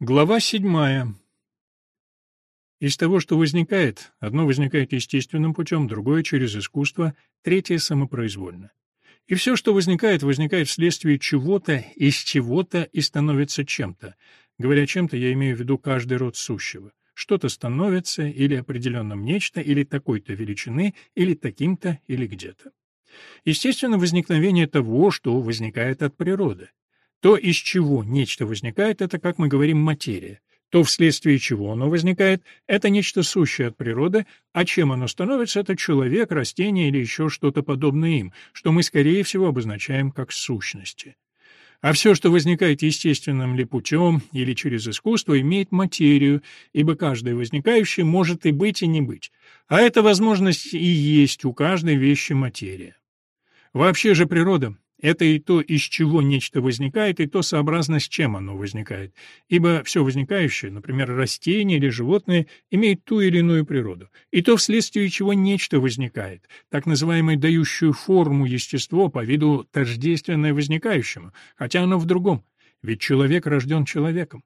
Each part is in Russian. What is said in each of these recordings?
Глава седьмая. Из того, что возникает, одно возникает естественным путем, другое — через искусство, третье — самопроизвольно. И все, что возникает, возникает вследствие чего-то, из чего-то и становится чем-то. Говоря чем-то, я имею в виду каждый род сущего. Что-то становится или определенным нечто, или такой-то величины, или таким-то, или где-то. Естественно, возникновение того, что возникает от природы. То, из чего нечто возникает, это, как мы говорим, материя. То, вследствие чего оно возникает, это нечто сущее от природы, а чем оно становится, это человек, растение или еще что-то подобное им, что мы, скорее всего, обозначаем как сущности. А все, что возникает естественным ли путем или через искусство, имеет материю, ибо каждое возникающее может и быть, и не быть. А эта возможность и есть у каждой вещи материя. Вообще же природа это и то, из чего нечто возникает, и то сообразно с чем оно возникает. Ибо все возникающее, например, растение или животное, имеет ту или иную природу. И то, вследствие чего нечто возникает, так называемое дающую форму естество, по виду тождественное возникающему, хотя оно в другом. Ведь человек рожден человеком.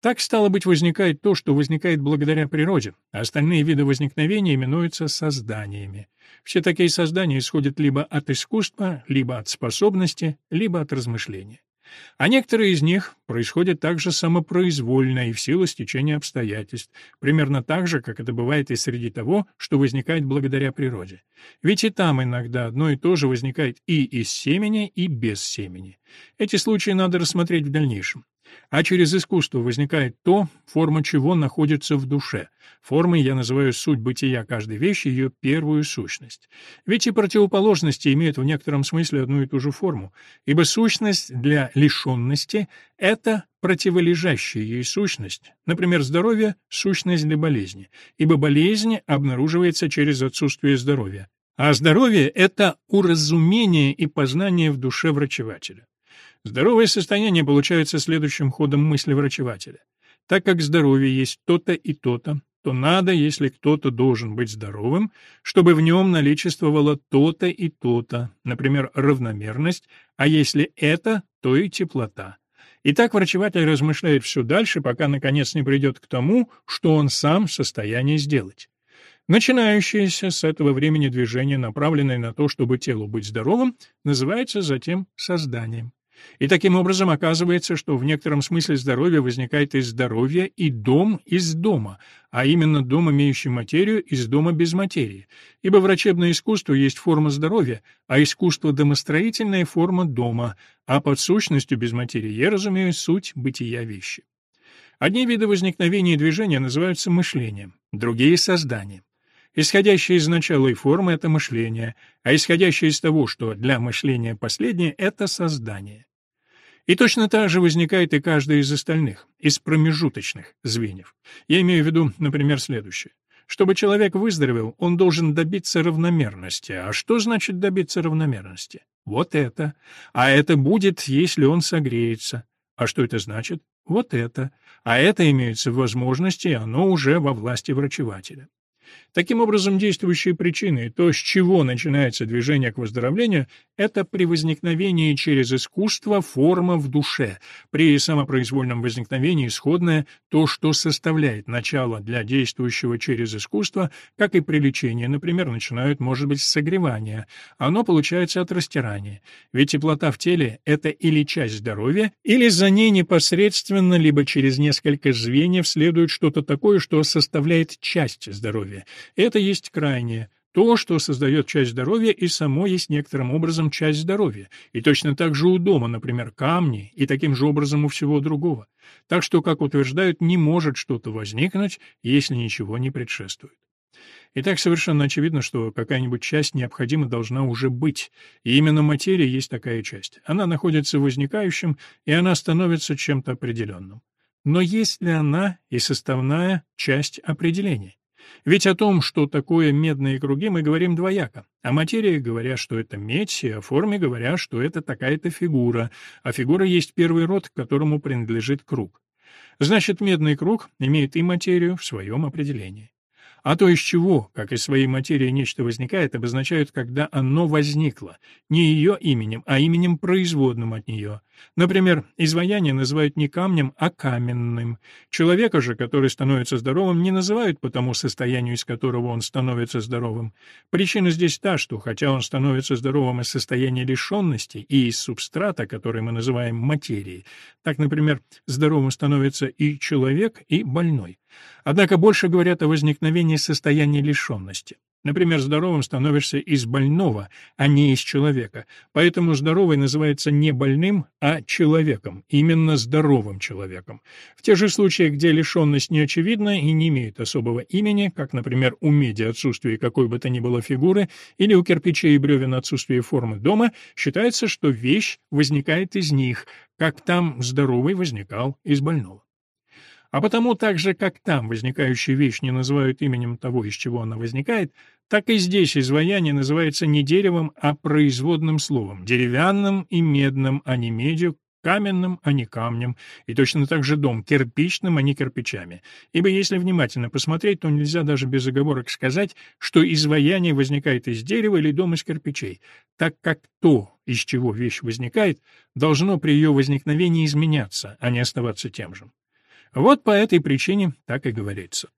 Так, стало быть, возникает то, что возникает благодаря природе, а остальные виды возникновения именуются созданиями. Все такие создания исходят либо от искусства, либо от способности, либо от размышления. А некоторые из них происходят также самопроизвольно и в силу стечения обстоятельств, примерно так же, как это бывает и среди того, что возникает благодаря природе. Ведь и там иногда одно и то же возникает и из семени, и без семени. Эти случаи надо рассмотреть в дальнейшем. А через искусство возникает то, форма чего находится в душе. Формой я называю суть бытия каждой вещи, ее первую сущность. Ведь и противоположности имеют в некотором смысле одну и ту же форму, ибо сущность для лишенности — это противолежащая ей сущность, например, здоровье — сущность для болезни, ибо болезнь обнаруживается через отсутствие здоровья. А здоровье — это уразумение и познание в душе врачевателя. Здоровое состояние получается следующим ходом мысли врачевателя. Так как здоровье есть то-то и то-то, то надо, если кто-то должен быть здоровым, чтобы в нем наличествовало то-то и то-то, например, равномерность, а если это, то и теплота. И так врачеватель размышляет все дальше, пока наконец не придет к тому, что он сам в состоянии сделать. Начинающееся с этого времени движение, направленное на то, чтобы телу быть здоровым, называется затем созданием. И таким образом оказывается, что в некотором смысле здоровье возникает из здоровья и дом из дома, а именно дом, имеющий материю, из дома без материи. Ибо врачебное искусство есть форма здоровья, а искусство домостроительная — форма дома, а под сущностью без материи я разумею суть бытия вещи. Одни виды возникновения и движения называются мышлением, другие — созданием. Исходящее из начала и формы — это мышление, а исходящее из того, что для мышления последнее — это создание. И точно так же возникает и каждое из остальных, из промежуточных звеньев. Я имею в виду, например, следующее. Чтобы человек выздоровел, он должен добиться равномерности. А что значит добиться равномерности? Вот это. А это будет, если он согреется. А что это значит? Вот это. А это имеется в возможности, оно уже во власти врачевателя. Таким образом, действующие причины, то, с чего начинается движение к выздоровлению, это при возникновении через искусство форма в душе, при самопроизвольном возникновении исходное то, что составляет начало для действующего через искусство, как и при лечении, например, начинают, может быть, с согревания. Оно получается от растирания. Ведь теплота в теле — это или часть здоровья, или за ней непосредственно, либо через несколько звеньев следует что-то такое, что составляет часть здоровья здоровья. Это есть крайнее. То, что создает часть здоровья, и само есть некоторым образом часть здоровья. И точно так же у дома, например, камни, и таким же образом у всего другого. Так что, как утверждают, не может что-то возникнуть, если ничего не предшествует. И так совершенно очевидно, что какая-нибудь часть необходимо должна уже быть, и именно материя есть такая часть. Она находится в возникающем, и она становится чем-то определенным. Но есть ли она и составная часть определения? Ведь о том, что такое медные круги, мы говорим двояко. О материи говоря, что это медь, и о форме говоря, что это такая-то фигура, а фигура есть первый род, к которому принадлежит круг. Значит, медный круг имеет и материю в своем определении. А то, из чего, как из своей материи, нечто возникает, обозначают, когда оно возникло, не ее именем, а именем производным от нее. Например, изваяние называют не камнем, а каменным. Человека же, который становится здоровым, не называют по тому состоянию, из которого он становится здоровым. Причина здесь та, что, хотя он становится здоровым из состояния лишенности и из субстрата, который мы называем материей, так, например, здоровым становится и человек, и больной. Однако больше говорят о возникновении состояния лишенности. Например, здоровым становишься из больного, а не из человека. Поэтому здоровый называется не больным, а человеком, именно здоровым человеком. В тех же случаях, где лишенность не очевидна и не имеет особого имени, как, например, у меди отсутствие какой бы то ни было фигуры или у кирпичей и бревен отсутствие формы дома, считается, что вещь возникает из них, как там здоровый возникал из больного. А потому так же, как там возникающую вещь не называют именем того, из чего она возникает, так и здесь изваяние называется не деревом, а производным словом, деревянным и медным, а не медью, каменным, а не камнем, и точно так же дом кирпичным, а не кирпичами. Ибо если внимательно посмотреть, то нельзя даже без оговорок сказать, что изваяние возникает из дерева или дом из кирпичей, так как то, из чего вещь возникает, должно при ее возникновении изменяться, а не оставаться тем же. Вот по этой причине так и говорится.